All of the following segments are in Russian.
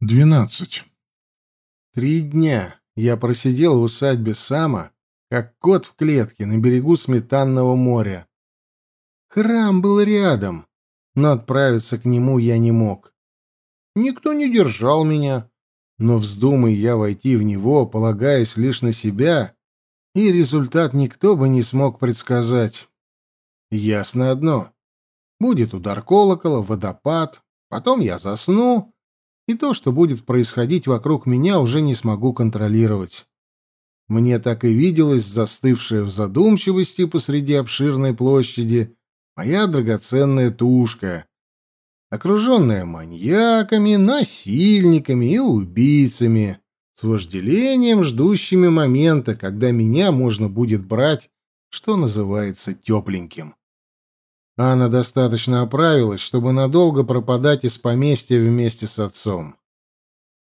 Двенадцать. Три дня я просидел в усадьбе Сама, как кот в клетке на берегу Сметанного моря. Храм был рядом, но отправиться к нему я не мог. Никто не держал меня, но вздумай я войти в него, полагаясь лишь на себя, и результат никто бы не смог предсказать. Ясно одно. Будет удар колокола, водопад, потом я засну, и то, что будет происходить вокруг меня, уже не смогу контролировать. Мне так и виделось застывшая в задумчивости посреди обширной площади моя драгоценная тушка, окруженная маньяками, насильниками и убийцами, с вожделением ждущими момента, когда меня можно будет брать, что называется, тепленьким. Анна достаточно оправилась, чтобы надолго пропадать из поместья вместе с отцом.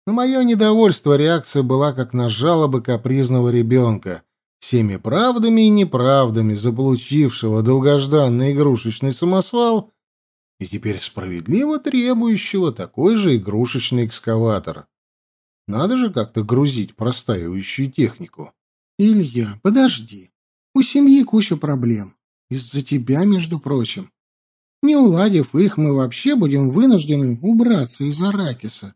На мое недовольство реакция была как на жалобы капризного ребенка, всеми правдами и неправдами заполучившего долгожданный игрушечный самосвал и теперь справедливо требующего такой же игрушечный экскаватор. Надо же как-то грузить простаивающую технику. «Илья, подожди. У семьи куча проблем. Из-за тебя, между прочим. Не уладив их, мы вообще будем вынуждены убраться из Аракиса.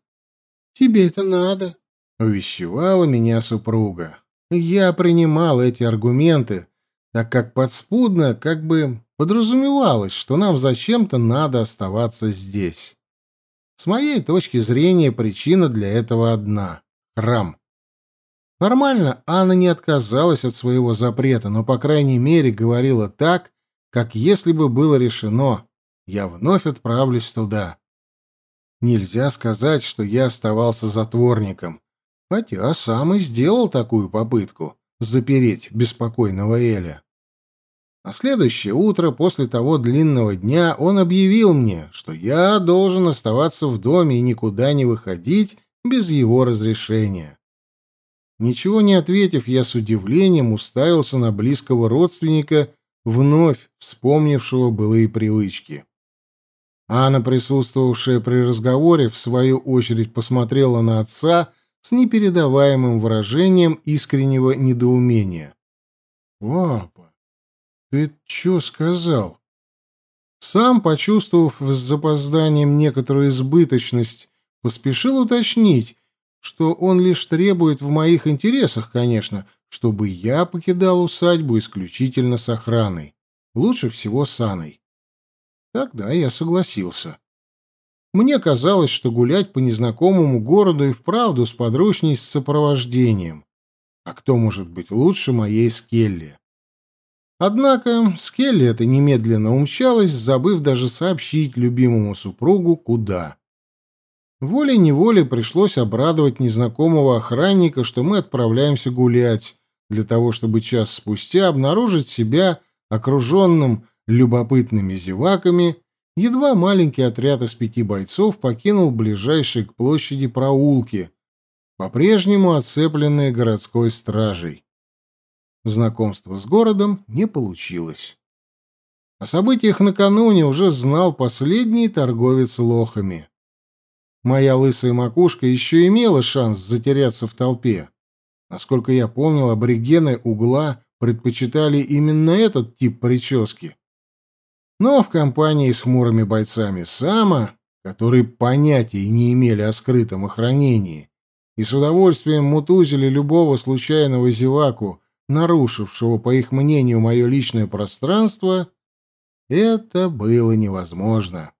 Тебе это надо?» — увещевала меня супруга. Я принимал эти аргументы, так как подспудно как бы подразумевалось, что нам зачем-то надо оставаться здесь. С моей точки зрения, причина для этого одна — храм. Формально Анна не отказалась от своего запрета, но, по крайней мере, говорила так, как если бы было решено, я вновь отправлюсь туда. Нельзя сказать, что я оставался затворником, хотя сам и сделал такую попытку запереть беспокойного Эля. На следующее утро после того длинного дня он объявил мне, что я должен оставаться в доме и никуда не выходить без его разрешения. Ничего не ответив, я с удивлением уставился на близкого родственника, вновь вспомнившего былые привычки. Анна, присутствовавшая при разговоре, в свою очередь посмотрела на отца с непередаваемым выражением искреннего недоумения. «Папа, ты чё сказал?» Сам, почувствовав с запозданием некоторую избыточность, поспешил уточнить, что он лишь требует в моих интересах, конечно, чтобы я покидал усадьбу исключительно с охраной. Лучше всего с Анной. Тогда я согласился. Мне казалось, что гулять по незнакомому городу и вправду сподручней с сопровождением. А кто может быть лучше моей Скелли? Однако Скелли это немедленно умчалась, забыв даже сообщить любимому супругу, куда. Волей-неволей пришлось обрадовать незнакомого охранника, что мы отправляемся гулять, для того, чтобы час спустя обнаружить себя окруженным любопытными зеваками, едва маленький отряд из пяти бойцов покинул ближайшие к площади проулки, по-прежнему оцепленные городской стражей. Знакомство с городом не получилось. О событиях накануне уже знал последний торговец лохами. Моя лысая макушка еще имела шанс затеряться в толпе. Насколько я помнил, аборигены угла предпочитали именно этот тип прически. Но в компании с хмурыми бойцами Сама, которые понятия не имели о скрытом охранении, и с удовольствием мутузили любого случайного зеваку, нарушившего, по их мнению, мое личное пространство, это было невозможно.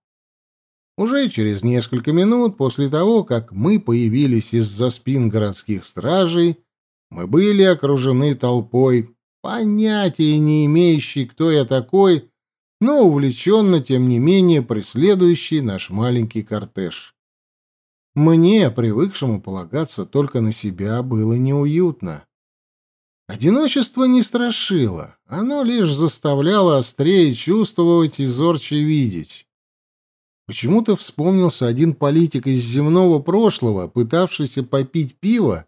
Уже через несколько минут после того, как мы появились из-за спин городских стражей, мы были окружены толпой, понятия не имеющей, кто я такой, но увлеченно, тем не менее, преследующий наш маленький кортеж. Мне, привыкшему полагаться только на себя, было неуютно. Одиночество не страшило, оно лишь заставляло острее чувствовать и зорче видеть. Почему-то вспомнился один политик из земного прошлого, пытавшийся попить пиво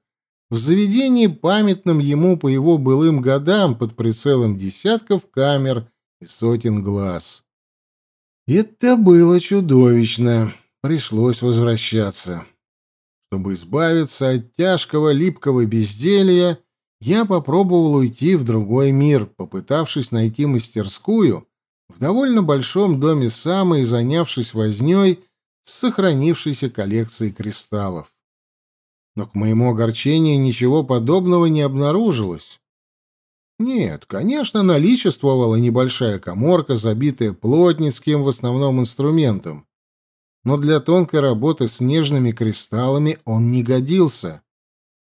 в заведении, памятном ему по его былым годам под прицелом десятков камер и сотен глаз. Это было чудовищно. Пришлось возвращаться. Чтобы избавиться от тяжкого липкого безделья, я попробовал уйти в другой мир, попытавшись найти мастерскую в довольно большом доме Самы и занявшись вознёй с сохранившейся коллекцией кристаллов. Но к моему огорчению ничего подобного не обнаружилось. Нет, конечно, наличествовала небольшая коморка, забитая плотницким в основном инструментом. Но для тонкой работы с нежными кристаллами он не годился.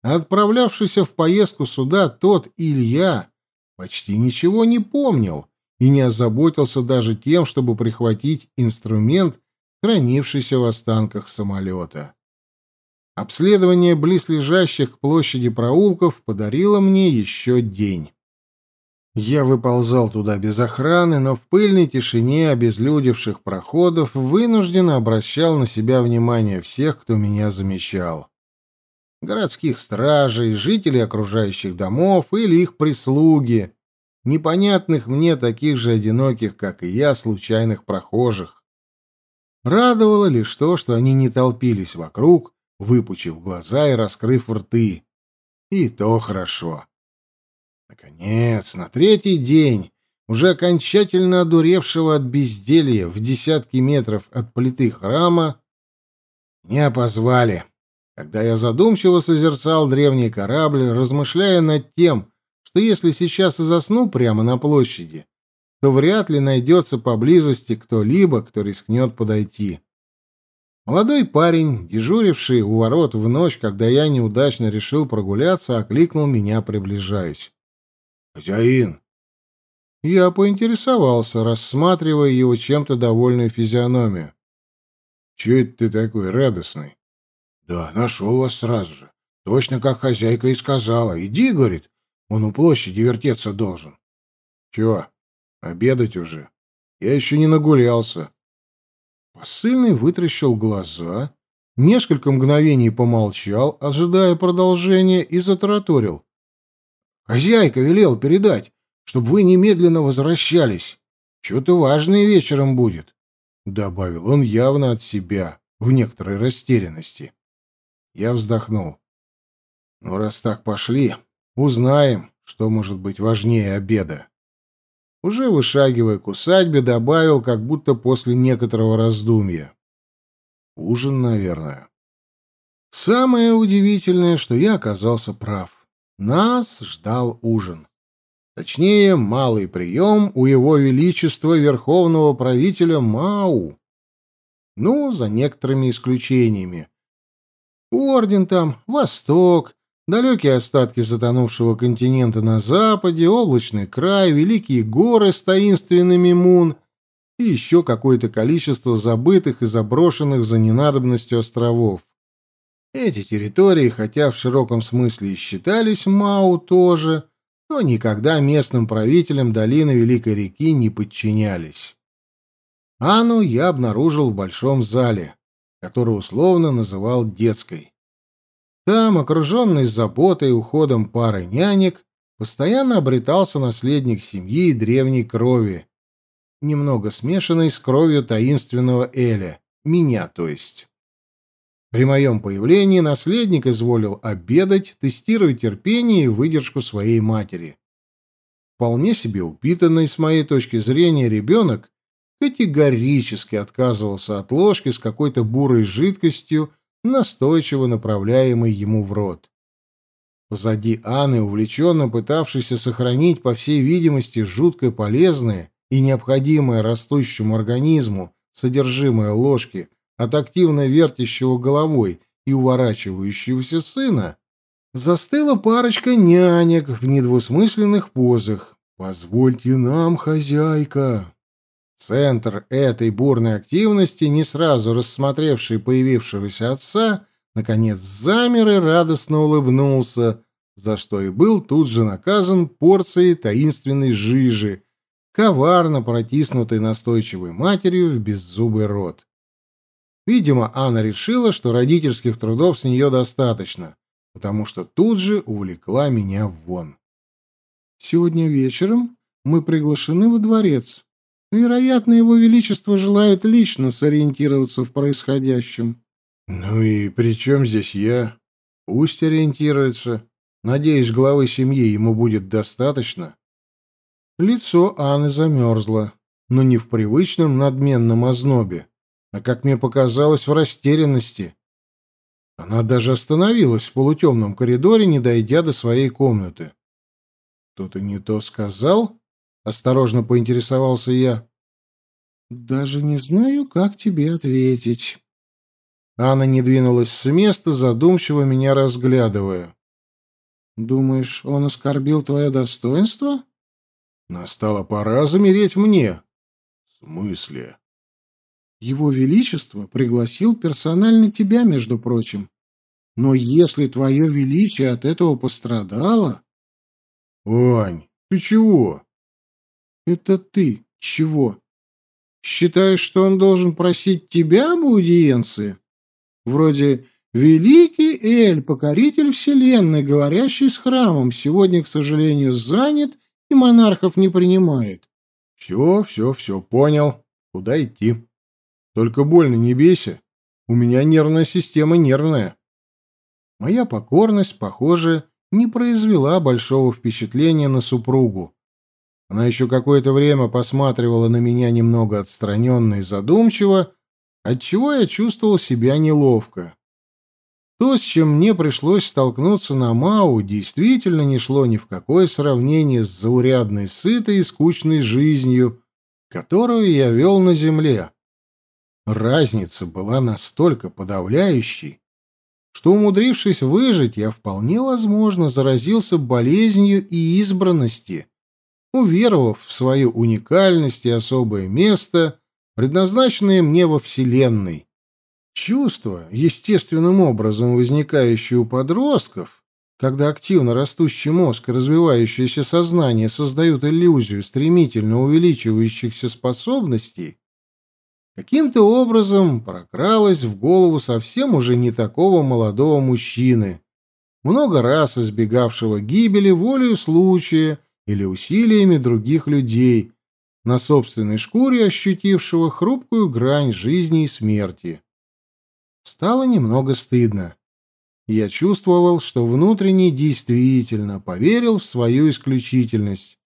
Отправлявшийся в поездку сюда тот Илья почти ничего не помнил и не озаботился даже тем, чтобы прихватить инструмент, хранившийся в останках самолета. Обследование близлежащих к площади проулков подарило мне еще день. Я выползал туда без охраны, но в пыльной тишине обезлюдевших проходов вынужденно обращал на себя внимание всех, кто меня замечал. Городских стражей, жителей окружающих домов или их прислуги, непонятных мне таких же одиноких, как и я, случайных прохожих. Радовало лишь то, что они не толпились вокруг, выпучив глаза и раскрыв рты. И то хорошо. Наконец, на третий день, уже окончательно одуревшего от безделья в десятки метров от плиты храма, меня позвали, когда я задумчиво созерцал древний корабль, размышляя над тем, что если сейчас и засну прямо на площади, то вряд ли найдется поблизости кто-либо, кто рискнет подойти. Молодой парень, дежуривший у ворот в ночь, когда я неудачно решил прогуляться, окликнул меня, приближаясь. «Хозяин!» Я поинтересовался, рассматривая его чем-то довольную физиономию. «Чего ты такой радостный?» «Да, нашел вас сразу же. Точно как хозяйка и сказала. Иди, — говорит, — он у площади вертеться должен». «Чего? Обедать уже? Я еще не нагулялся». Посыльный вытрящил глаза, несколько мгновений помолчал, ожидая продолжения, и затараторил. Хозяйка велел передать, чтобы вы немедленно возвращались. Что-то важное вечером будет, — добавил он явно от себя, в некоторой растерянности. Я вздохнул. Ну, раз так пошли, узнаем, что может быть важнее обеда. Уже вышагивая к усадьбе, добавил, как будто после некоторого раздумья. Ужин, наверное. Самое удивительное, что я оказался прав. Нас ждал ужин. Точнее, малый прием у его величества верховного правителя Мау. Ну, за некоторыми исключениями. Орден там, Восток, далекие остатки затонувшего континента на западе, облачный край, великие горы с таинственными мун и еще какое-то количество забытых и заброшенных за ненадобностью островов. Эти территории, хотя в широком смысле и считались Мау тоже, но никогда местным правителям долины Великой реки не подчинялись. Анну я обнаружил в большом зале, который условно называл детской. Там, окруженный заботой и уходом пары нянек, постоянно обретался наследник семьи и древней крови, немного смешанной с кровью таинственного Эля, меня, то есть. При моем появлении наследник изволил обедать, тестируя терпение и выдержку своей матери. Вполне себе упитанный, с моей точки зрения, ребенок категорически отказывался от ложки с какой-то бурой жидкостью, настойчиво направляемой ему в рот. Позади Анны, увлеченно пытавшейся сохранить, по всей видимости, жутко полезное и необходимое растущему организму содержимое ложки, от активно вертящего головой и уворачивающегося сына, застыла парочка нянек в недвусмысленных позах. «Позвольте нам, хозяйка!» Центр этой бурной активности, не сразу рассмотревший появившегося отца, наконец замер и радостно улыбнулся, за что и был тут же наказан порцией таинственной жижи, коварно протиснутой настойчивой матерью в беззубый рот. Видимо, Анна решила, что родительских трудов с нее достаточно, потому что тут же увлекла меня вон. «Сегодня вечером мы приглашены во дворец. Вероятно, его величество желает лично сориентироваться в происходящем. Ну и при чем здесь я? Пусть ориентируется. Надеюсь, главы семьи ему будет достаточно. Лицо Анны замерзло, но не в привычном надменном ознобе, а, как мне показалось, в растерянности. Она даже остановилась в полутемном коридоре, не дойдя до своей комнаты. «Кто-то не то сказал?» — осторожно поинтересовался я. «Даже не знаю, как тебе ответить». Анна не двинулась с места, задумчиво меня разглядывая. «Думаешь, он оскорбил твое достоинство?» «Настала пора замереть мне». «В смысле?» «Его Величество пригласил персонально тебя, между прочим. Но если твое величие от этого пострадало...» «Ань, ты чего?» «Это ты чего? Считаешь, что он должен просить тебя об аудиенции?» Вроде «Великий Эль, покоритель вселенной, говорящий с храмом, сегодня, к сожалению, занят и монархов не принимает». «Все, все, все, понял. Куда идти? Только больно не бейся. У меня нервная система нервная». Моя покорность, похоже, не произвела большого впечатления на супругу. Она еще какое-то время посматривала на меня немного отстраненно и задумчиво, отчего я чувствовал себя неловко. То, с чем мне пришлось столкнуться на Мау, действительно не шло ни в какое сравнение с заурядной, сытой и скучной жизнью, которую я вел на земле. Разница была настолько подавляющей, что, умудрившись выжить, я вполне возможно заразился болезнью и избранности, уверовав в свою уникальность и особое место предназначенные мне во Вселенной. Чувства, естественным образом возникающие у подростков, когда активно растущий мозг и развивающееся сознание создают иллюзию стремительно увеличивающихся способностей, каким-то образом прокралась в голову совсем уже не такого молодого мужчины, много раз избегавшего гибели волею случая или усилиями других людей, на собственной шкуре ощутившего хрупкую грань жизни и смерти. Стало немного стыдно. Я чувствовал, что внутренне действительно поверил в свою исключительность,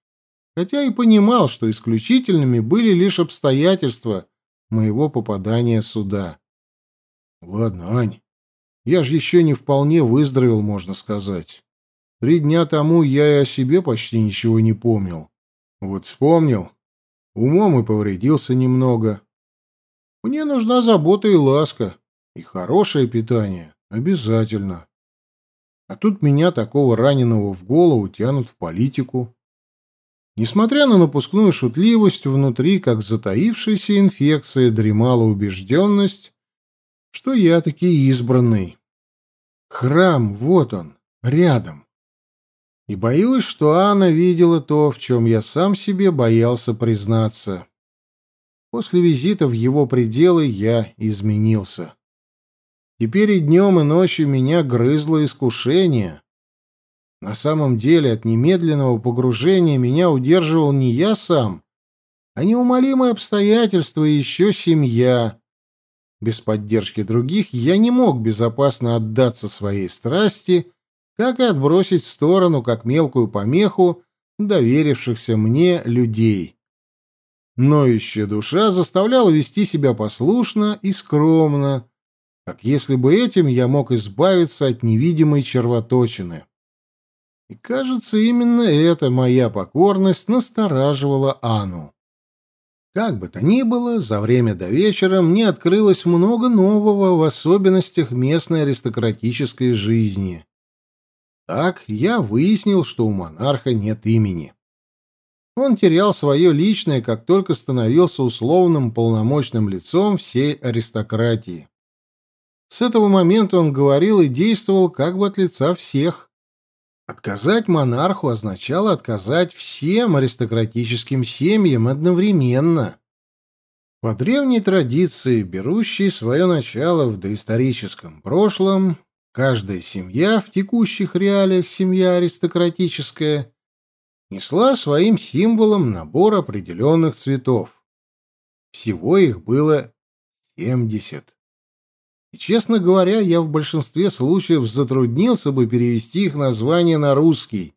хотя и понимал, что исключительными были лишь обстоятельства моего попадания сюда. Ладно, Ань, я же еще не вполне выздоровел, можно сказать. Три дня тому я и о себе почти ничего не помнил. Вот вспомнил, Умом и повредился немного. Мне нужна забота и ласка, и хорошее питание. Обязательно. А тут меня, такого раненого в голову, тянут в политику. Несмотря на напускную шутливость, внутри, как затаившаяся инфекция, дремала убежденность, что я таки избранный. Храм, вот он, рядом. И боюсь, что Анна видела то, в чем я сам себе боялся признаться. После визита в его пределы я изменился. Теперь и днем, и ночью меня грызло искушение. На самом деле от немедленного погружения меня удерживал не я сам, а неумолимые обстоятельства и еще семья. Без поддержки других я не мог безопасно отдаться своей страсти — как и отбросить в сторону, как мелкую помеху, доверившихся мне людей. Ноющая душа заставляла вести себя послушно и скромно, как если бы этим я мог избавиться от невидимой червоточины. И, кажется, именно эта моя покорность настораживала Анну. Как бы то ни было, за время до вечера мне открылось много нового в особенностях местной аристократической жизни. Так я выяснил, что у монарха нет имени. Он терял свое личное, как только становился условным полномочным лицом всей аристократии. С этого момента он говорил и действовал как бы от лица всех. Отказать монарху означало отказать всем аристократическим семьям одновременно. По древней традиции, берущей свое начало в доисторическом прошлом, Каждая семья, в текущих реалиях семья аристократическая, несла своим символом набор определенных цветов. Всего их было семьдесят. И, честно говоря, я в большинстве случаев затруднился бы перевести их название на русский.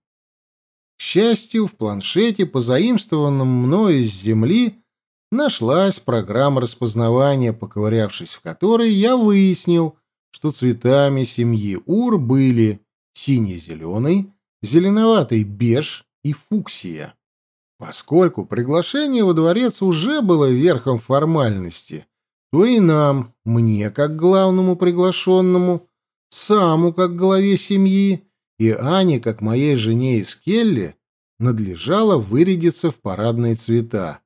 К счастью, в планшете, позаимствованном мною из земли, нашлась программа распознавания, поковырявшись в которой, я выяснил, что цветами семьи Ур были синий-зеленый, зеленоватый беж и фуксия. Поскольку приглашение во дворец уже было верхом формальности, то и нам, мне как главному приглашенному, саму как главе семьи и Ане как моей жене из Келли надлежало вырядиться в парадные цвета.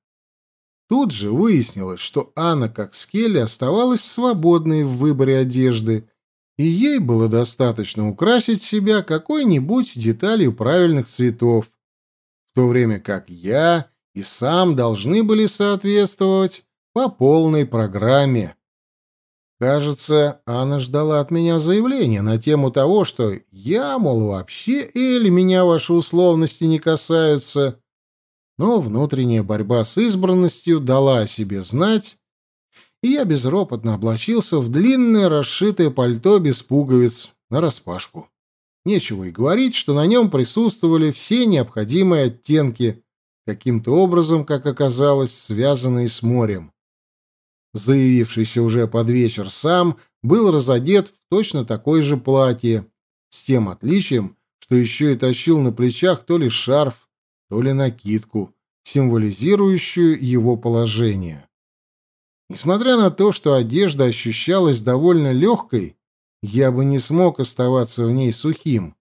Тут же выяснилось, что Анна как Скелли оставалась свободной в выборе одежды, и ей было достаточно украсить себя какой-нибудь деталью правильных цветов, в то время как я и сам должны были соответствовать по полной программе. Кажется, Анна ждала от меня заявления на тему того, что я, мол, вообще или меня ваши условности не касаются. Но внутренняя борьба с избранностью дала о себе знать, и я безропотно облачился в длинное расшитое пальто без пуговиц нараспашку. Нечего и говорить, что на нем присутствовали все необходимые оттенки, каким-то образом, как оказалось, связанные с морем. Заявившийся уже под вечер сам был разодет в точно такое же платье, с тем отличием, что еще и тащил на плечах то ли шарф, то ли накидку, символизирующую его положение. Несмотря на то, что одежда ощущалась довольно легкой, я бы не смог оставаться в ней сухим,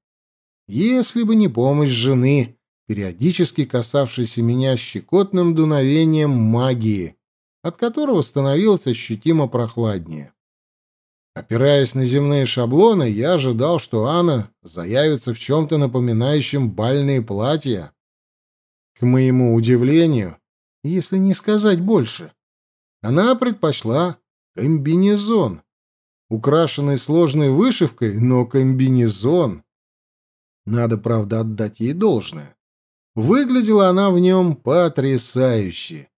если бы не помощь жены, периодически касавшейся меня щекотным дуновением магии, от которого становилось ощутимо прохладнее. Опираясь на земные шаблоны, я ожидал, что Анна заявится в чем-то напоминающем бальные платья. К моему удивлению, если не сказать больше, она предпочла комбинезон, украшенный сложной вышивкой, но комбинезон. Надо, правда, отдать ей должное. Выглядела она в нем потрясающе.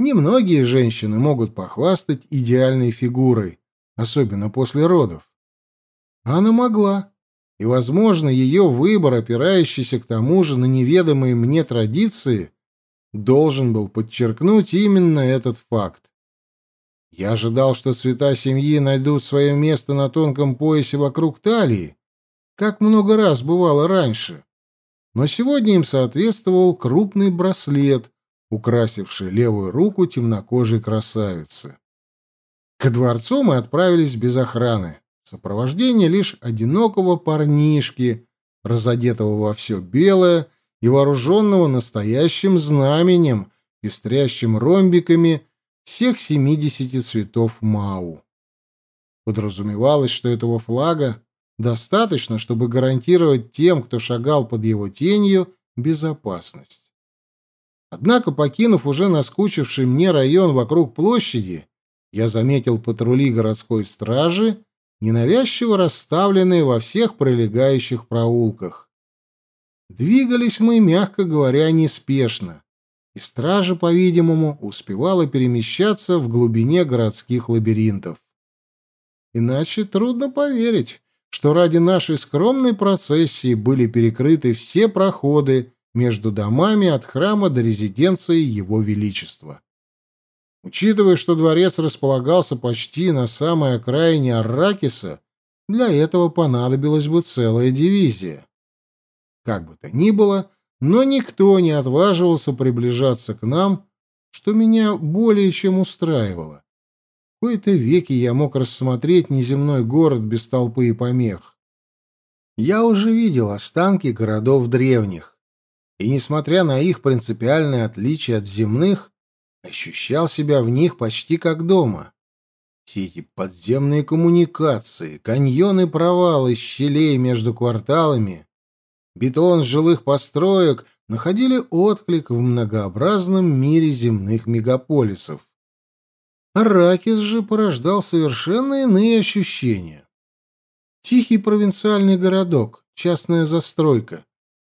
Немногие женщины могут похвастать идеальной фигурой, особенно после родов. Она могла, и, возможно, ее выбор, опирающийся к тому же на неведомые мне традиции, должен был подчеркнуть именно этот факт. Я ожидал, что цвета семьи найдут свое место на тонком поясе вокруг талии, как много раз бывало раньше. Но сегодня им соответствовал крупный браслет, украсивший левую руку темнокожей красавицы. К дворцу мы отправились без охраны, сопровождении лишь одинокого парнишки, разодетого во все белое и вооруженного настоящим знаменем, пестрящим ромбиками всех семидесяти цветов Мау. Подразумевалось, что этого флага достаточно, чтобы гарантировать тем, кто шагал под его тенью, безопасность. Однако, покинув уже наскучивший мне район вокруг площади, я заметил патрули городской стражи, ненавязчиво расставленные во всех прилегающих проулках. Двигались мы, мягко говоря, неспешно, и стража, по-видимому, успевала перемещаться в глубине городских лабиринтов. Иначе трудно поверить, что ради нашей скромной процессии были перекрыты все проходы между домами от храма до резиденции Его Величества. Учитывая, что дворец располагался почти на самой окраине Арракиса, для этого понадобилась бы целая дивизия. Как бы то ни было, но никто не отваживался приближаться к нам, что меня более чем устраивало. В кои-то веки я мог рассмотреть неземной город без толпы и помех. Я уже видел останки городов древних, и, несмотря на их принципиальное отличие от земных, ощущал себя в них почти как дома. Все эти подземные коммуникации, каньоны-провалы щелей между кварталами бетон жилых построек находили отклик в многообразном мире земных мегаполисов. Аракис же порождал совершенно иные ощущения. Тихий провинциальный городок, частная застройка,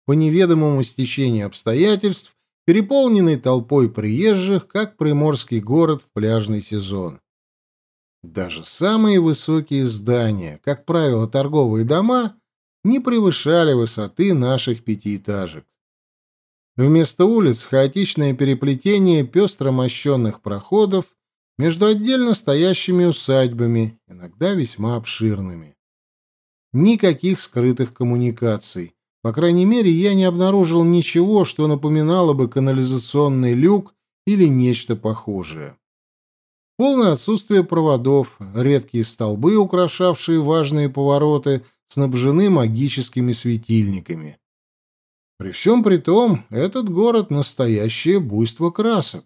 по неведомому стечению обстоятельств, переполненный толпой приезжих, как приморский город в пляжный сезон. Даже самые высокие здания, как правило, торговые дома, не превышали высоты наших пятиэтажек. Вместо улиц хаотичное переплетение пестро мощенных проходов между отдельно стоящими усадьбами, иногда весьма обширными. Никаких скрытых коммуникаций. По крайней мере, я не обнаружил ничего, что напоминало бы канализационный люк или нечто похожее. Полное отсутствие проводов, редкие столбы, украшавшие важные повороты, снабжены магическими светильниками. При всем при том, этот город — настоящее буйство красок,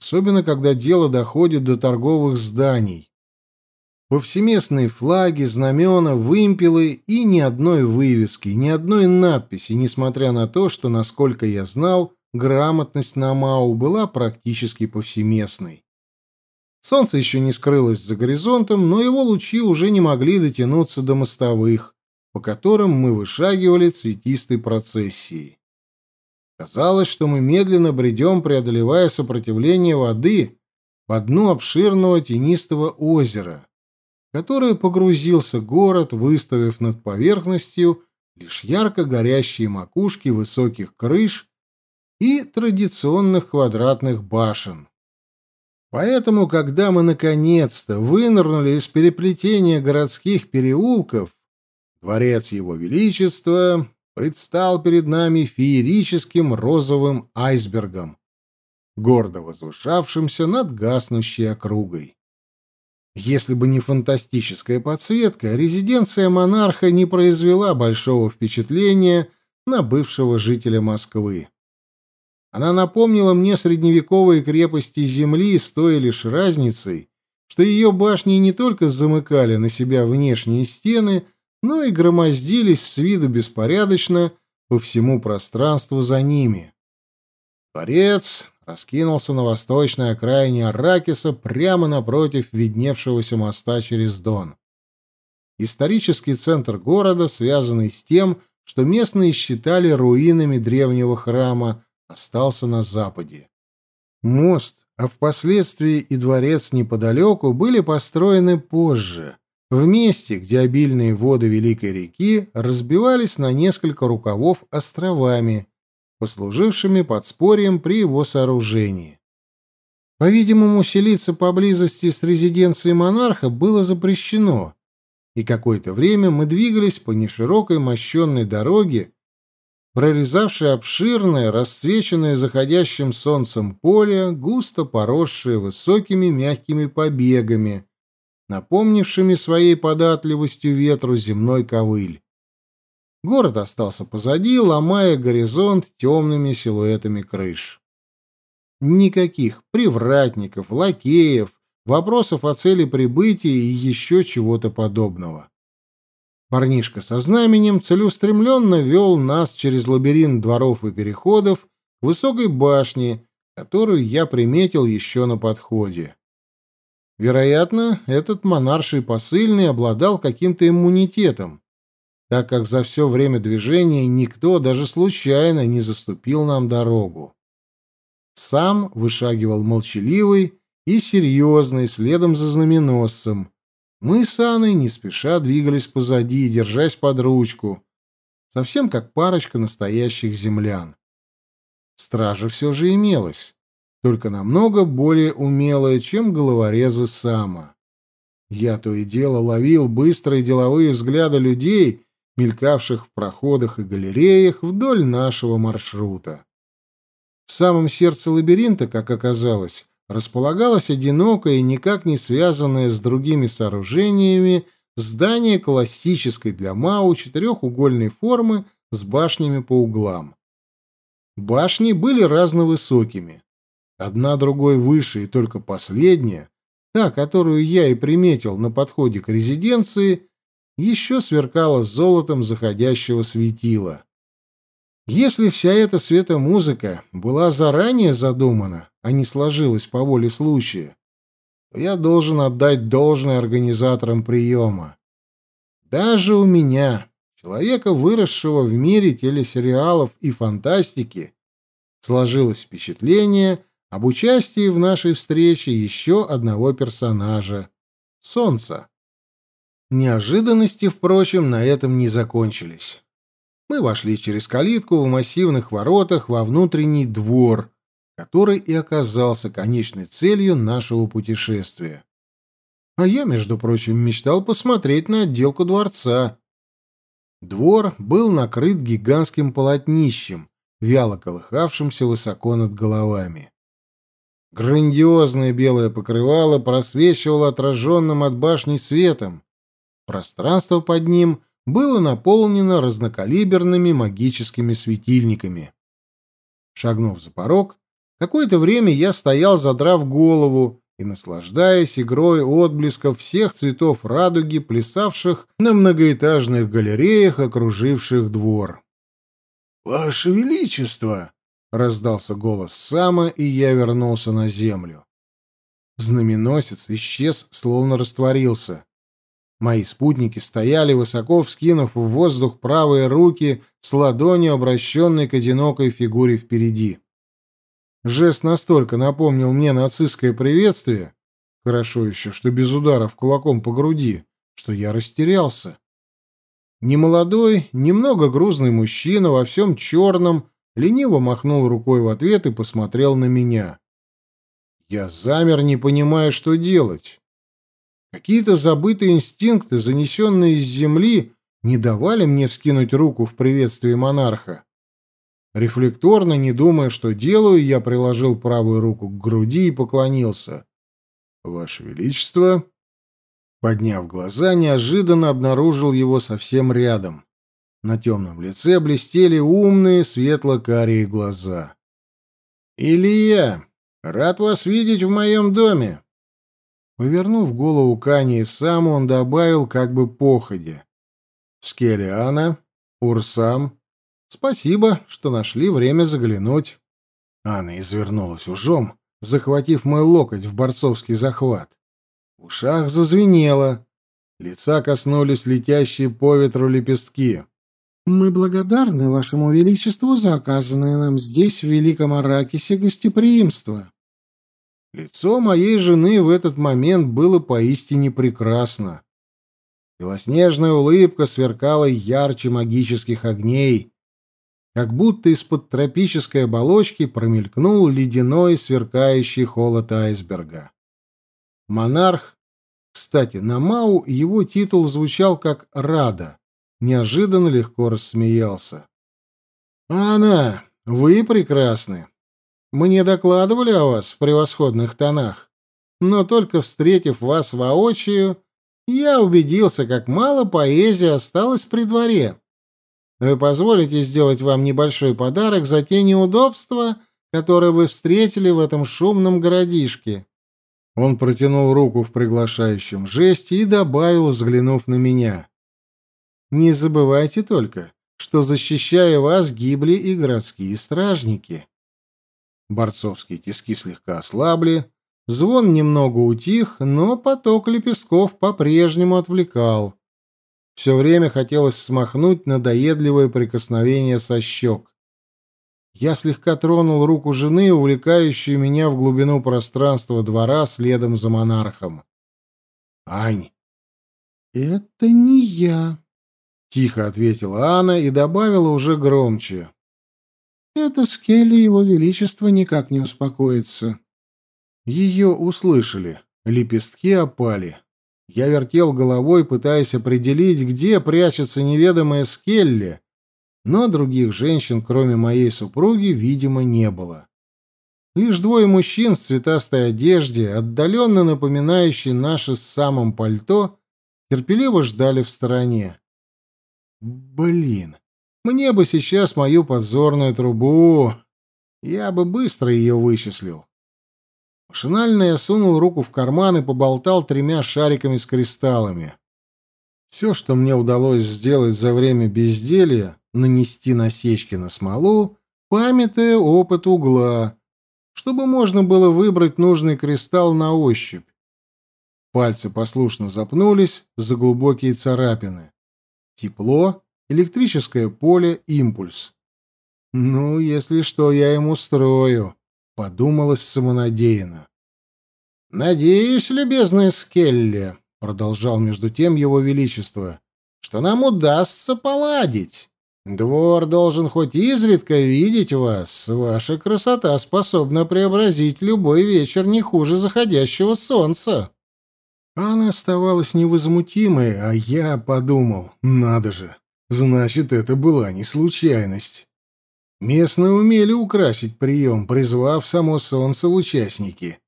особенно когда дело доходит до торговых зданий. Повсеместные флаги, знамена, вымпелы и ни одной вывески, ни одной надписи, несмотря на то, что, насколько я знал, грамотность на Мау была практически повсеместной. Солнце еще не скрылось за горизонтом, но его лучи уже не могли дотянуться до мостовых, по которым мы вышагивали цветистой процессией. Казалось, что мы медленно бредем, преодолевая сопротивление воды по дну обширного тенистого озера, которое погрузился город, выставив над поверхностью лишь ярко горящие макушки высоких крыш и традиционных квадратных башен. Поэтому, когда мы наконец-то вынырнули из переплетения городских переулков, дворец Его Величества предстал перед нами феерическим розовым айсбергом, гордо возвышавшимся над гаснущей округой. Если бы не фантастическая подсветка, резиденция монарха не произвела большого впечатления на бывшего жителя Москвы. Она напомнила мне средневековые крепости земли с той лишь разницей, что ее башни не только замыкали на себя внешние стены, но и громоздились с виду беспорядочно по всему пространству за ними. Дворец раскинулся на восточной окраине Аракиса прямо напротив видневшегося моста через Дон. Исторический центр города, связанный с тем, что местные считали руинами древнего храма, остался на западе. Мост, а впоследствии и дворец неподалеку были построены позже, в месте, где обильные воды Великой реки разбивались на несколько рукавов островами, послужившими подспорьем при его сооружении. По-видимому, селиться поблизости с резиденцией монарха было запрещено, и какое-то время мы двигались по неширокой мощенной дороге, прорезавший обширное, расцвеченное заходящим солнцем поле, густо поросшее высокими мягкими побегами, напомнившими своей податливостью ветру земной ковыль. Город остался позади, ломая горизонт темными силуэтами крыш. Никаких привратников, лакеев, вопросов о цели прибытия и еще чего-то подобного. Парнишка со знаменем целеустремленно вел нас через лабиринт дворов и переходов к высокой башне, которую я приметил еще на подходе. Вероятно, этот монарший посыльный обладал каким-то иммунитетом, так как за все время движения никто даже случайно не заступил нам дорогу. Сам вышагивал молчаливый и серьезный следом за знаменосцем, мы с Анной не спеша двигались позади, держась под ручку, совсем как парочка настоящих землян. Стража все же имелась, только намного более умелая, чем головорезы Сама. Я то и дело ловил быстрые деловые взгляды людей, мелькавших в проходах и галереях вдоль нашего маршрута. В самом сердце лабиринта, как оказалось, располагалось одинокое и никак не связанное с другими сооружениями здание классической для Мау четырехугольной формы с башнями по углам. Башни были разновысокими. Одна другой выше, и только последняя, та, которую я и приметил на подходе к резиденции, еще сверкала золотом заходящего светила. Если вся эта светомузыка была заранее задумана, а не сложилась по воле случая, то я должен отдать должное организаторам приема. Даже у меня, человека, выросшего в мире телесериалов и фантастики, сложилось впечатление об участии в нашей встрече еще одного персонажа, солнца. Неожиданности, впрочем, на этом не закончились. Мы вошли через калитку в массивных воротах во внутренний двор, который и оказался конечной целью нашего путешествия. А я, между прочим, мечтал посмотреть на отделку дворца. Двор был накрыт гигантским полотнищем, вяло колыхавшимся высоко над головами. Грандиозное белое покрывало просвечивало отраженным от башни светом. Пространство под ним было наполнено разнокалиберными магическими светильниками. Шагнув за порог, какое-то время я стоял, задрав голову, и наслаждаясь игрой отблесков всех цветов радуги, плясавших на многоэтажных галереях, окруживших двор. «Ваше Величество!» — раздался голос Сама, и я вернулся на землю. Знаменосец исчез, словно растворился. Мои спутники стояли, высоко вскинув в воздух правые руки с ладонью, обращенной к одинокой фигуре впереди. Жест настолько напомнил мне нацистское приветствие, хорошо еще, что без ударов кулаком по груди, что я растерялся. Немолодой, немного грузный мужчина во всем черном лениво махнул рукой в ответ и посмотрел на меня. Я замер, не понимая, что делать. Какие-то забытые инстинкты, занесенные из земли, не давали мне вскинуть руку в приветствии монарха. Рефлекторно, не думая, что делаю, я приложил правую руку к груди и поклонился. «Ваше Величество!» Подняв глаза, неожиданно обнаружил его совсем рядом. На темном лице блестели умные светло-карие глаза. «Илья, рад вас видеть в моем доме!» Повернув голову к Ане и Саму, он добавил как бы походе. «Скелиана, Урсам, Спасибо, что нашли время заглянуть. Анна извернулась ужом, захватив мой локоть в борцовский захват. В ушах зазвенело. Лица коснулись летящие по ветру лепестки. «Мы благодарны Вашему Величеству за оказанное нам здесь, в Великом Аракисе, гостеприимство». Лицо моей жены в этот момент было поистине прекрасно. Белоснежная улыбка сверкала ярче магических огней, как будто из-под тропической оболочки промелькнул ледяной сверкающий холод айсберга. Монарх, кстати, на Мау его титул звучал как «Рада», неожиданно легко рассмеялся. «Анна, вы прекрасны. Мне докладывали о вас в превосходных тонах, но только встретив вас воочию, я убедился, как мало поэзии осталось при дворе. Вы позволите сделать вам небольшой подарок за те неудобства, которые вы встретили в этом шумном городишке?» Он протянул руку в приглашающем жесте и добавил, взглянув на меня. «Не забывайте только, что, защищая вас, гибли и городские стражники». Борцовские тиски слегка ослабли, звон немного утих, но поток лепестков по-прежнему отвлекал. Все время хотелось смахнуть надоедливое прикосновение со щек. Я слегка тронул руку жены, увлекающую меня в глубину пространства двора следом за монархом. «Ань!» «Это не я», — тихо ответила Анна и добавила уже громче. «Это Скелли его величество никак не успокоится». Ее услышали. Лепестки опали. Я вертел головой, пытаясь определить, где прячется неведомая Скелли, но других женщин, кроме моей супруги, видимо, не было. Лишь двое мужчин в цветастой одежде, отдаленно напоминающие наше с самым пальто, терпеливо ждали в стороне. Блин, мне бы сейчас мою подзорную трубу. Я бы быстро ее вычислил. Машинально я сунул руку в карман и поболтал тремя шариками с кристаллами. Все, что мне удалось сделать за время безделья, нанести насечки на смолу, памятая опыт угла, чтобы можно было выбрать нужный кристалл на ощупь. Пальцы послушно запнулись за глубокие царапины. Тепло, электрическое поле, импульс. Ну, если что, я ему устрою подумалось самонадеянно. «Надеюсь, любезная Скелли», — продолжал между тем его величество, что нам удастся поладить. Двор должен хоть изредка видеть вас. Ваша красота способна преобразить любой вечер не хуже заходящего солнца. Она оставалась невозмутимой, а я подумал, надо же, значит, это была не случайность. Местные умели украсить прием, призвав само солнце в участники.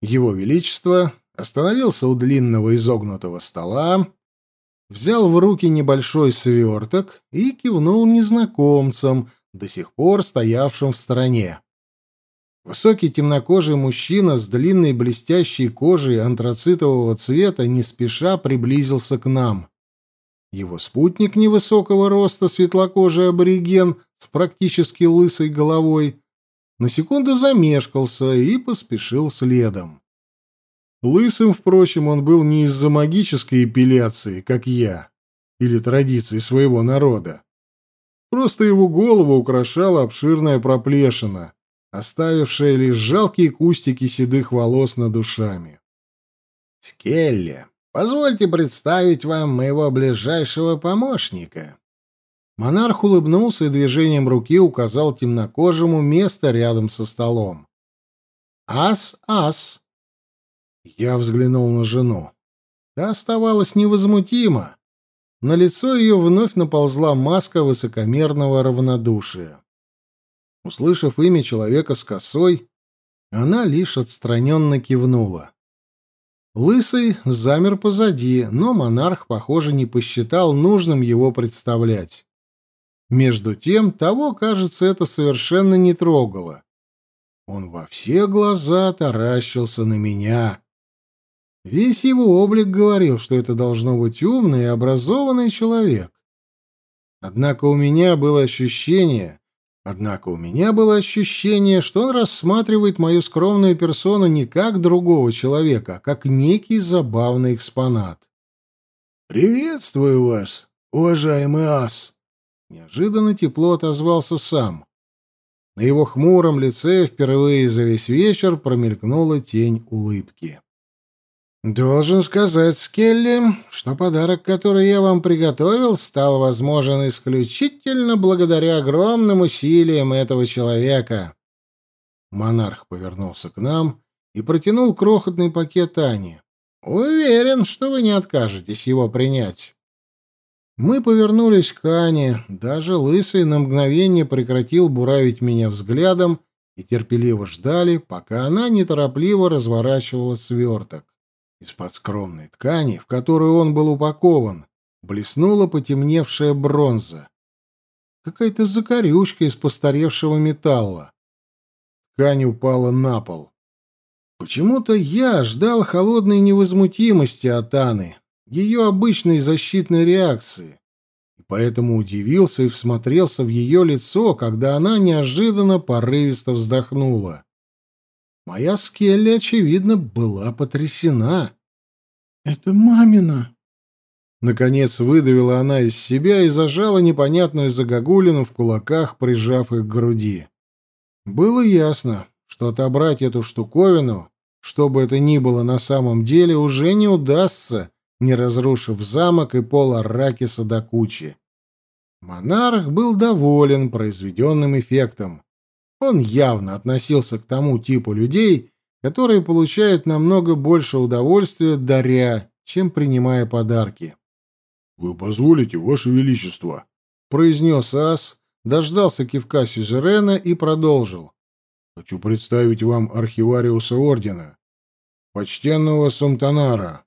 Его Величество остановился у длинного изогнутого стола, взял в руки небольшой сверток и кивнул незнакомцам, до сих пор стоявшим в стороне. Высокий темнокожий мужчина с длинной блестящей кожей антрацитового цвета не спеша приблизился к нам. Его спутник невысокого роста, светлокожий абориген с практически лысой головой, на секунду замешкался и поспешил следом. Лысым, впрочем, он был не из-за магической эпиляции, как я, или традиций своего народа. Просто его голову украшала обширная проплешина, оставившая лишь жалкие кустики седых волос над душами. «Скелли, позвольте представить вам моего ближайшего помощника». Монарх улыбнулся и движением руки указал темнокожему место рядом со столом. «Ас-ас!» Я взглянул на жену. Та оставалась невозмутима. На лицо ее вновь наползла маска высокомерного равнодушия. Услышав имя человека с косой, она лишь отстраненно кивнула. Лысый замер позади, но монарх, похоже, не посчитал нужным его представлять. Между тем, того, кажется, это совершенно не трогало. Он во все глаза таращился на меня. Весь его облик говорил, что это должно быть умный и образованный человек. Однако у меня было ощущение, однако у меня было ощущение, что он рассматривает мою скромную персону не как другого человека, а как некий забавный экспонат. «Приветствую вас, уважаемый ас!» Неожиданно тепло отозвался сам. На его хмуром лице впервые за весь вечер промелькнула тень улыбки. Должен сказать, Скелли, что подарок, который я вам приготовил, стал возможен исключительно благодаря огромным усилиям этого человека. Монарх повернулся к нам и протянул крохотный пакет Ани. Уверен, что вы не откажетесь его принять. Мы повернулись к Ане, даже лысый на мгновение прекратил буравить меня взглядом и терпеливо ждали, пока она неторопливо разворачивала сверток. Из-под скромной ткани, в которую он был упакован, блеснула потемневшая бронза. Какая-то закорючка из постаревшего металла. Ткань упала на пол. Почему-то я ждал холодной невозмутимости от Анны, ее обычной защитной реакции, и поэтому удивился и всмотрелся в ее лицо, когда она неожиданно порывисто вздохнула. Моя Скелли, очевидно, была потрясена. «Это мамина!» Наконец выдавила она из себя и зажала непонятную загогулину в кулаках, прижав их к груди. Было ясно, что отобрать эту штуковину, что бы это ни было на самом деле, уже не удастся, не разрушив замок и пол Арракиса до кучи. Монарх был доволен произведенным эффектом. Он явно относился к тому типу людей, которые получают намного больше удовольствия даря, чем принимая подарки. — Вы позволите, Ваше Величество? — произнес ас, дождался кивка Сюзерена и продолжил. — Хочу представить вам архивариуса ордена, почтенного Сумтанара.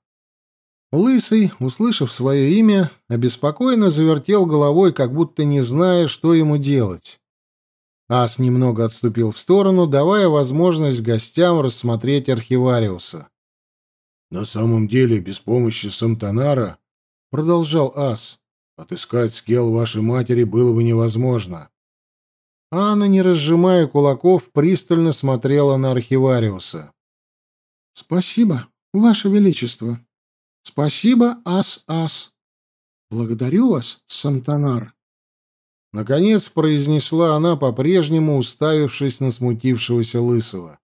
Лысый, услышав свое имя, обеспокоенно завертел головой, как будто не зная, что ему делать. Ас немного отступил в сторону, давая возможность гостям рассмотреть архивариуса. «На самом деле, без помощи Сантанара, — продолжал Ас, — отыскать скел вашей матери было бы невозможно». Анна, не разжимая кулаков, пристально смотрела на архивариуса. «Спасибо, ваше величество. Спасибо, Ас-Ас. Благодарю вас, Сантанар». Наконец произнесла она, по-прежнему уставившись на смутившегося Лысого.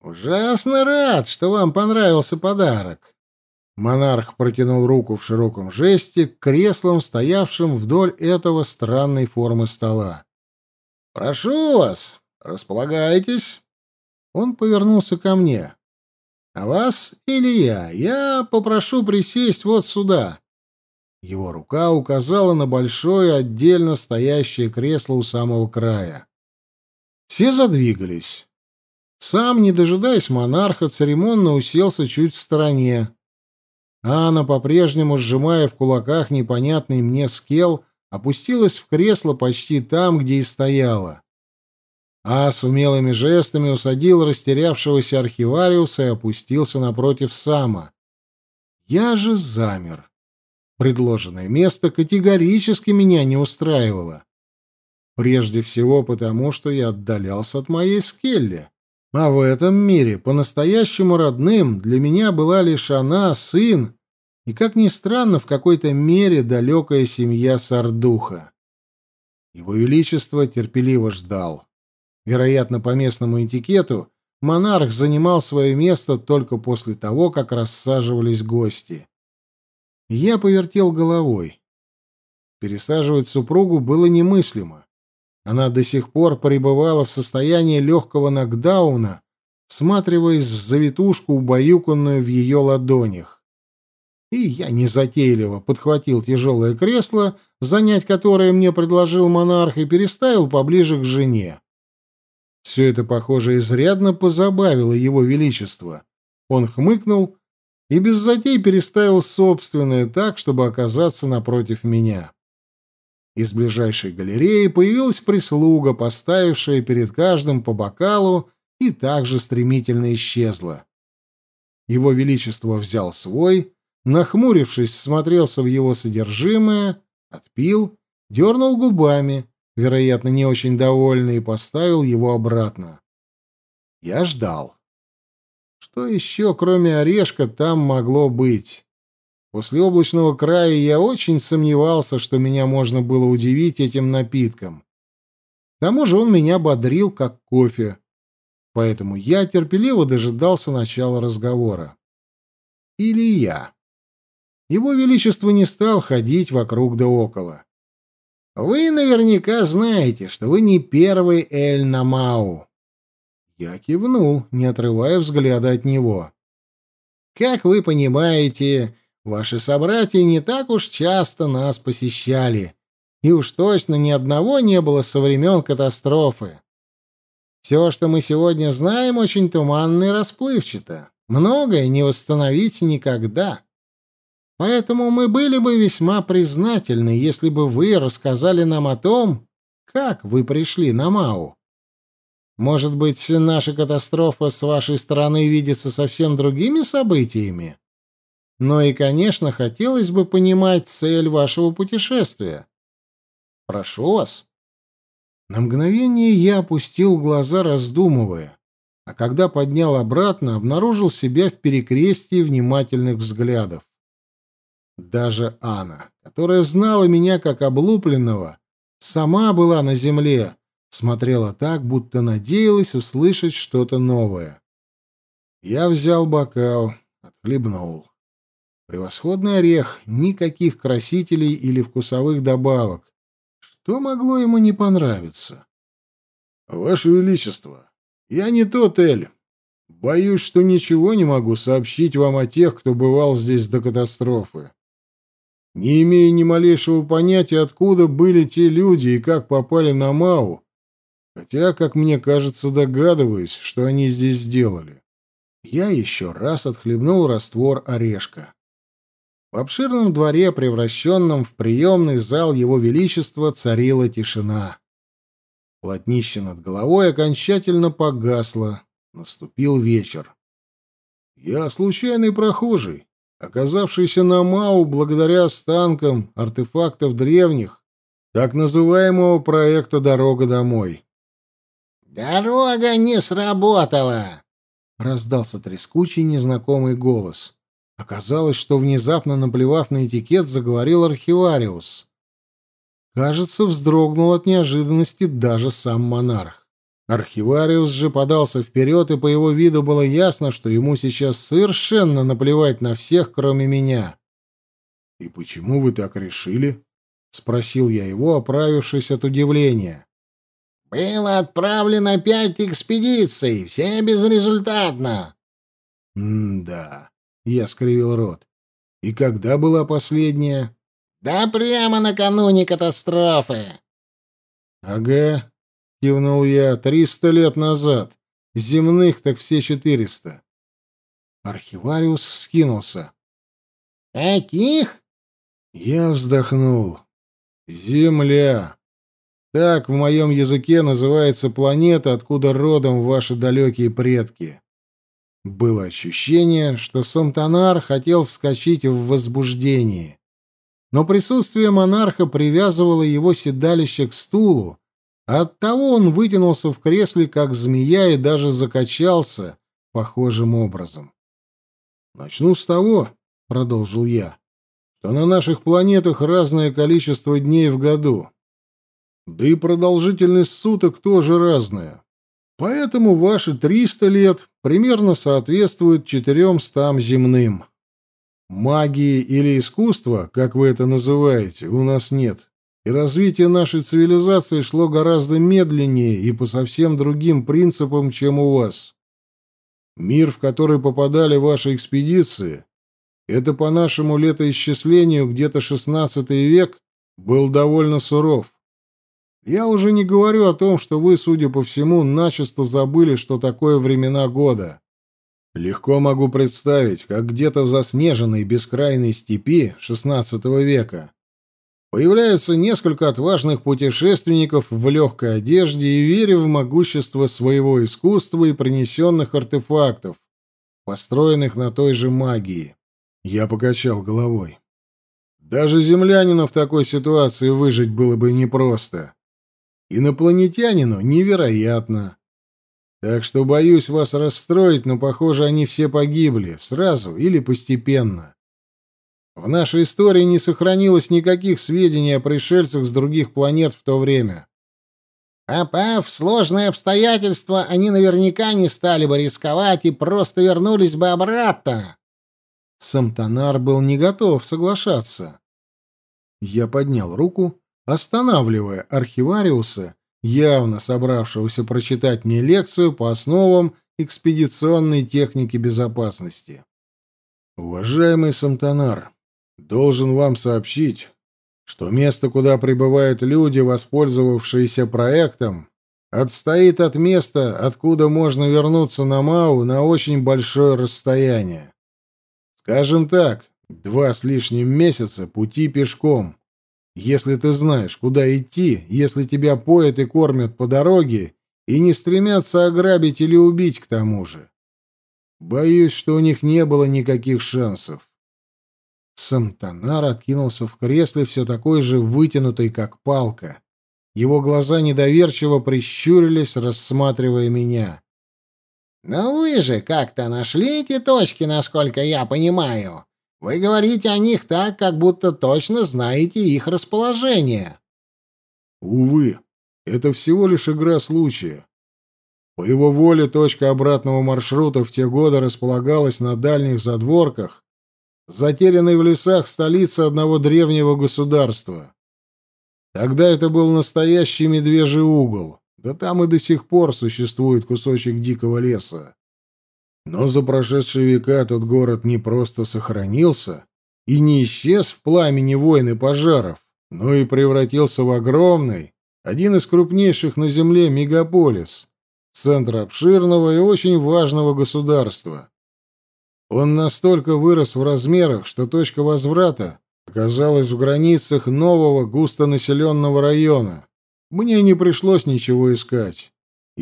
«Ужасно рад, что вам понравился подарок». Монарх протянул руку в широком жесте к креслам, стоявшим вдоль этого странной формы стола. «Прошу вас, располагайтесь». Он повернулся ко мне. «А вас или я? Я попрошу присесть вот сюда». Его рука указала на большое отдельно стоящее кресло у самого края. Все задвигались. Сам, не дожидаясь монарха, церемонно уселся чуть в стороне, Анна, по-прежнему сжимая в кулаках непонятный мне скел, опустилась в кресло почти там, где и стояла. А с умелыми жестами усадил растерявшегося архивариуса и опустился напротив Сама. Я же замер. Предложенное место категорически меня не устраивало. Прежде всего потому, что я отдалялся от моей скелли. А в этом мире по-настоящему родным для меня была лишь она, сын и, как ни странно, в какой-то мере далекая семья Сардуха. Его Величество терпеливо ждал. Вероятно, по местному этикету монарх занимал свое место только после того, как рассаживались гости. Я повертел головой. Пересаживать супругу было немыслимо. Она до сих пор пребывала в состоянии легкого нокдауна, всматриваясь в завитушку, убаюканную в ее ладонях. И я незатейливо подхватил тяжелое кресло, занять которое мне предложил монарх, и переставил поближе к жене. Все это, похоже, изрядно позабавило его величество. Он хмыкнул и без затей переставил собственное так, чтобы оказаться напротив меня. Из ближайшей галереи появилась прислуга, поставившая перед каждым по бокалу, и также стремительно исчезла. Его Величество взял свой, нахмурившись, смотрелся в его содержимое, отпил, дернул губами, вероятно, не очень довольный, и поставил его обратно. Я ждал. Что еще, кроме орешка, там могло быть? После облачного края я очень сомневался, что меня можно было удивить этим напитком. К тому же он меня бодрил, как кофе. Поэтому я терпеливо дожидался начала разговора. Или я. Его Величество не стал ходить вокруг да около. «Вы наверняка знаете, что вы не первый Эль Намау». Я кивнул, не отрывая взгляда от него. «Как вы понимаете, Ваши собратья не так уж часто нас посещали, и уж точно ни одного не было со времен катастрофы. Все, что мы сегодня знаем, очень туманно и расплывчато. Многое не восстановить никогда. Поэтому мы были бы весьма признательны, если бы вы рассказали нам о том, как вы пришли на Мау. Может быть, наша катастрофа с вашей стороны видится совсем другими событиями? Но и, конечно, хотелось бы понимать цель вашего путешествия. Прошу вас. На мгновение я опустил глаза, раздумывая, а когда поднял обратно, обнаружил себя в перекрестии внимательных взглядов. Даже Анна, которая знала меня как облупленного, сама была на земле, смотрела так, будто надеялась услышать что-то новое. Я взял бокал, отхлебнул. Превосходный орех, никаких красителей или вкусовых добавок. Что могло ему не понравиться? Ваше Величество, я не тот Эль. Боюсь, что ничего не могу сообщить вам о тех, кто бывал здесь до катастрофы. Не имею ни малейшего понятия, откуда были те люди и как попали на Мау, хотя, как мне кажется, догадываюсь, что они здесь сделали. Я еще раз отхлебнул раствор орешка. В обширном дворе, превращенном в приемный зал Его Величества, царила тишина. Плотнище над головой окончательно погасло. Наступил вечер. Я случайный прохожий, оказавшийся на Мау благодаря останкам артефактов древних, так называемого проекта «Дорога домой». «Дорога не сработала!» — раздался трескучий незнакомый голос. Оказалось, что внезапно наплевав на этикет, заговорил архивариус. Кажется, вздрогнул от неожиданности даже сам монарх. Архивариус же подался вперед, и по его виду было ясно, что ему сейчас совершенно наплевать на всех, кроме меня. «И почему вы так решили?» — спросил я его, оправившись от удивления. «Было отправлено пять экспедиций, все безрезультатно». «М-да», — я скривил рот. «И когда была последняя?» «Да прямо накануне катастрофы». «Ага, — кивнул я, — триста лет назад. Земных так все четыреста. Архивариус вскинулся. «Каких?» Я вздохнул. «Земля. Так в моем языке называется планета, откуда родом ваши далекие предки». Было ощущение, что Сомтанар хотел вскочить в возбуждении. Но присутствие монарха привязывало его седалище к стулу, Оттого он вытянулся в кресле, как змея, и даже закачался похожим образом. «Начну с того», — продолжил я, — «что на наших планетах разное количество дней в году. Да и продолжительность суток тоже разная. Поэтому ваши триста лет примерно соответствуют четыремстам земным. Магии или искусства, как вы это называете, у нас нет и развитие нашей цивилизации шло гораздо медленнее и по совсем другим принципам, чем у вас. Мир, в который попадали ваши экспедиции, это по нашему летоисчислению где-то шестнадцатый век, был довольно суров. Я уже не говорю о том, что вы, судя по всему, начисто забыли, что такое времена года. Легко могу представить, как где-то в заснеженной бескрайной степи XVI века Появляются несколько отважных путешественников в легкой одежде и веря в могущество своего искусства и принесенных артефактов, построенных на той же магии. Я покачал головой. Даже землянину в такой ситуации выжить было бы непросто. Инопланетянину невероятно. Так что боюсь вас расстроить, но, похоже, они все погибли, сразу или постепенно. В нашей истории не сохранилось никаких сведений о пришельцах с других планет в то время. Попав в сложные обстоятельства, они наверняка не стали бы рисковать и просто вернулись бы обратно. Самтонар был не готов соглашаться. Я поднял руку, останавливая архивариуса, явно собравшегося прочитать мне лекцию по основам экспедиционной техники безопасности. Уважаемый Самтонар, должен вам сообщить, что место, куда прибывают люди, воспользовавшиеся проектом, отстоит от места, откуда можно вернуться на Мау на очень большое расстояние. Скажем так, два с лишним месяца пути пешком. Если ты знаешь, куда идти, если тебя поят и кормят по дороге и не стремятся ограбить или убить к тому же. Боюсь, что у них не было никаких шансов. Сантанар откинулся в кресле, все такой же вытянутый, как палка. Его глаза недоверчиво прищурились, рассматривая меня. «Но вы же как-то нашли эти точки, насколько я понимаю. Вы говорите о них так, как будто точно знаете их расположение». «Увы, это всего лишь игра случая. По его воле точка обратного маршрута в те годы располагалась на дальних задворках затерянной в лесах столицы одного древнего государства. Тогда это был настоящий медвежий угол, да там и до сих пор существует кусочек дикого леса. Но за прошедшие века тот город не просто сохранился и не исчез в пламени войн и пожаров, но и превратился в огромный, один из крупнейших на Земле мегаполис, центр обширного и очень важного государства. Он настолько вырос в размерах, что точка возврата оказалась в границах нового густонаселенного района. Мне не пришлось ничего искать.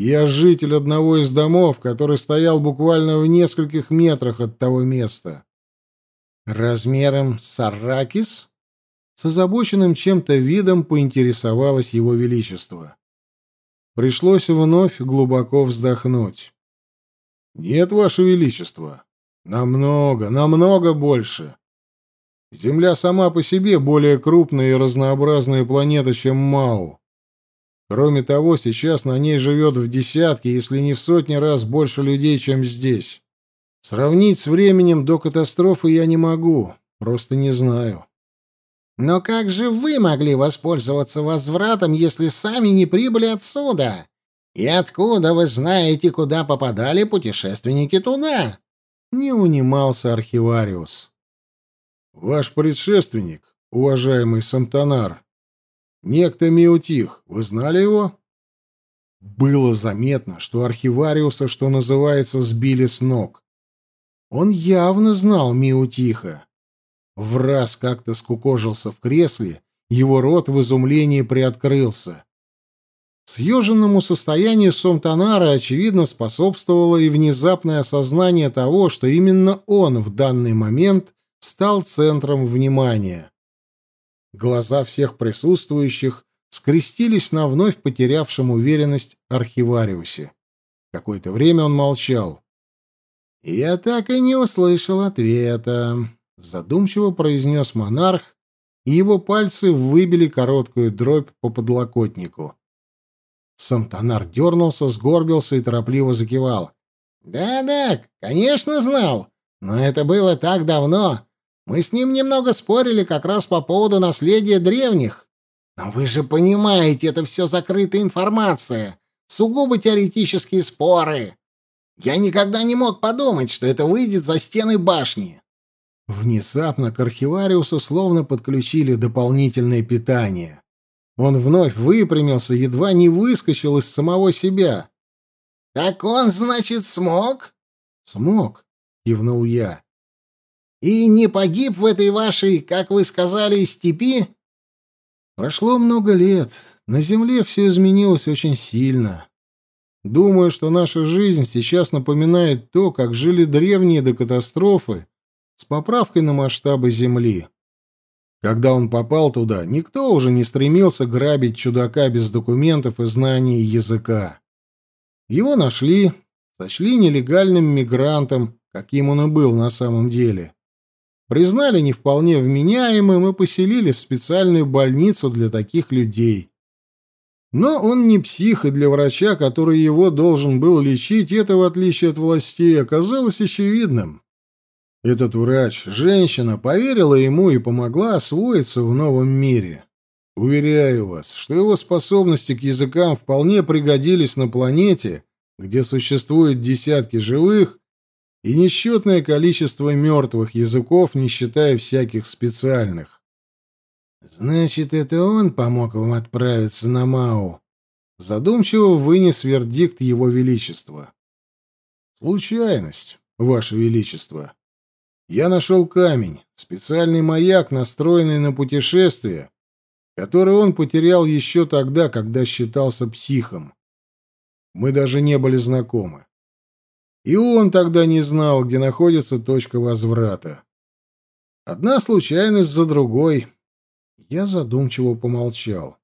Я житель одного из домов, который стоял буквально в нескольких метрах от того места. Размером с Арракис? С озабоченным чем-то видом поинтересовалось его величество. Пришлось вновь глубоко вздохнуть. «Нет, ваше величество, Намного, намного больше. Земля сама по себе более крупная и разнообразная планета, чем Мау. Кроме того, сейчас на ней живет в десятки, если не в сотни раз больше людей, чем здесь. Сравнить с временем до катастрофы я не могу, просто не знаю. Но как же вы могли воспользоваться возвратом, если сами не прибыли отсюда? И откуда вы знаете, куда попадали путешественники туда? Не унимался архивариус. Ваш предшественник, уважаемый Сантонар, некто Миутих, вы знали его? Было заметно, что архивариуса, что называется, сбили с ног. Он явно знал Миутиха. В раз как-то скукожился в кресле, его рот в изумлении приоткрылся. Съеженному состоянию Сомтонара, очевидно, способствовало и внезапное осознание того, что именно он в данный момент стал центром внимания. Глаза всех присутствующих скрестились на вновь потерявшем уверенность архивариусе. Какое-то время он молчал. «Я так и не услышал ответа», задумчиво произнес монарх, и его пальцы выбили короткую дробь по подлокотнику. Самтонар дернулся, сгорбился и торопливо закивал. «Да-да, конечно, знал. Но это было так давно. Мы с ним немного спорили как раз по поводу наследия древних. Но вы же понимаете, это все закрытая информация, сугубо теоретические споры. Я никогда не мог подумать, что это выйдет за стены башни. Внезапно к архивариусу словно подключили дополнительное питание. Он вновь выпрямился, едва не выскочил из самого себя. «Так он, значит, смог?» «Смог», — кивнул я. «И не погиб в этой вашей, как вы сказали, степи?» Прошло много лет. На Земле все изменилось очень сильно. Думаю, что наша жизнь сейчас напоминает то, как жили древние до катастрофы с поправкой на масштабы Земли. Когда он попал туда, никто уже не стремился грабить чудака без документов и знаний языка. Его нашли, сочли нелегальным мигрантом, каким он и был на самом деле. Признали не вполне вменяемым и поселили в специальную больницу для таких людей. Но он не псих, и для врача, который его должен был лечить, это, в отличие от властей, оказалось очевидным. Этот врач, женщина, поверила ему и помогла освоиться в новом мире. Уверяю вас, что его способности к языкам вполне пригодились на планете, где существуют десятки живых и несчетное количество мертвых языков, не считая всяких специальных. «Значит, это он помог вам отправиться на Мау?» Задумчиво вынес вердикт его величества. «Случайность, ваше величество», я нашел камень, специальный маяк, настроенный на путешествие, который он потерял еще тогда, когда считался психом. Мы даже не были знакомы. И он тогда не знал, где находится точка возврата. Одна случайность за другой. Я задумчиво помолчал.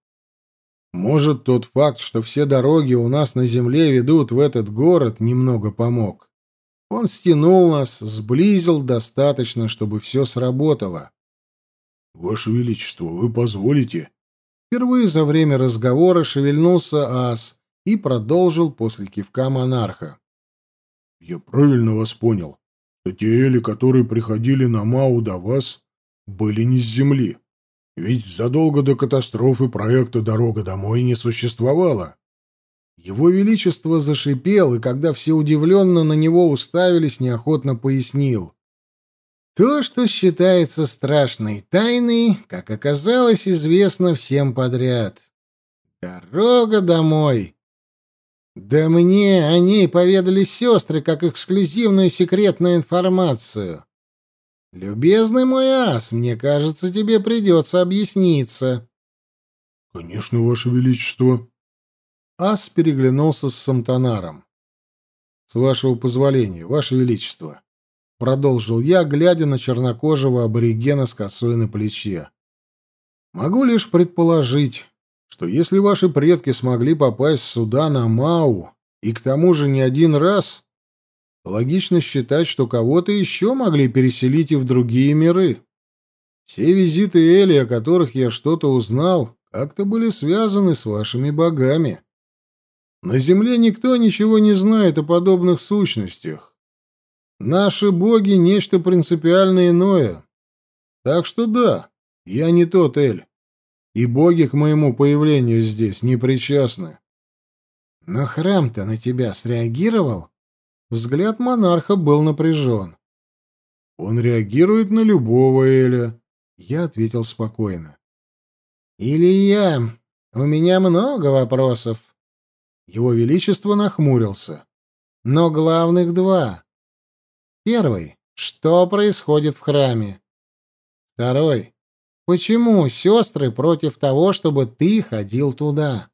Может, тот факт, что все дороги у нас на земле ведут в этот город, немного помог. Он стянул нас, сблизил достаточно, чтобы все сработало. — Ваше Величество, вы позволите? Впервые за время разговора шевельнулся ас и продолжил после кивка монарха. — Я правильно вас понял, что те эли, которые приходили на Мау до вас, были не с земли. Ведь задолго до катастрофы проекта «Дорога домой» не существовало. Его Величество зашипел, и когда все удивленно на него уставились, неохотно пояснил. То, что считается страшной тайной, как оказалось, известно всем подряд. Дорога домой. Да мне о ней поведали сестры, как эксклюзивную секретную информацию. Любезный мой ас, мне кажется, тебе придется объясниться. — Конечно, Ваше Величество, Ас переглянулся с Самтонаром. «С вашего позволения, ваше величество», — продолжил я, глядя на чернокожего аборигена с косой на плече. «Могу лишь предположить, что если ваши предки смогли попасть сюда на Мау, и к тому же не один раз, логично считать, что кого-то еще могли переселить и в другие миры. Все визиты Эли, о которых я что-то узнал, как-то были связаны с вашими богами. На земле никто ничего не знает о подобных сущностях. Наши боги — нечто принципиально иное. Так что да, я не тот Эль. И боги к моему появлению здесь не причастны. Но храм-то на тебя среагировал? Взгляд монарха был напряжен. Он реагирует на любого Эля. Я ответил спокойно. Илья, у меня много вопросов. Его Величество нахмурился. Но главных два. Первый. Что происходит в храме? Второй. Почему сестры против того, чтобы ты ходил туда?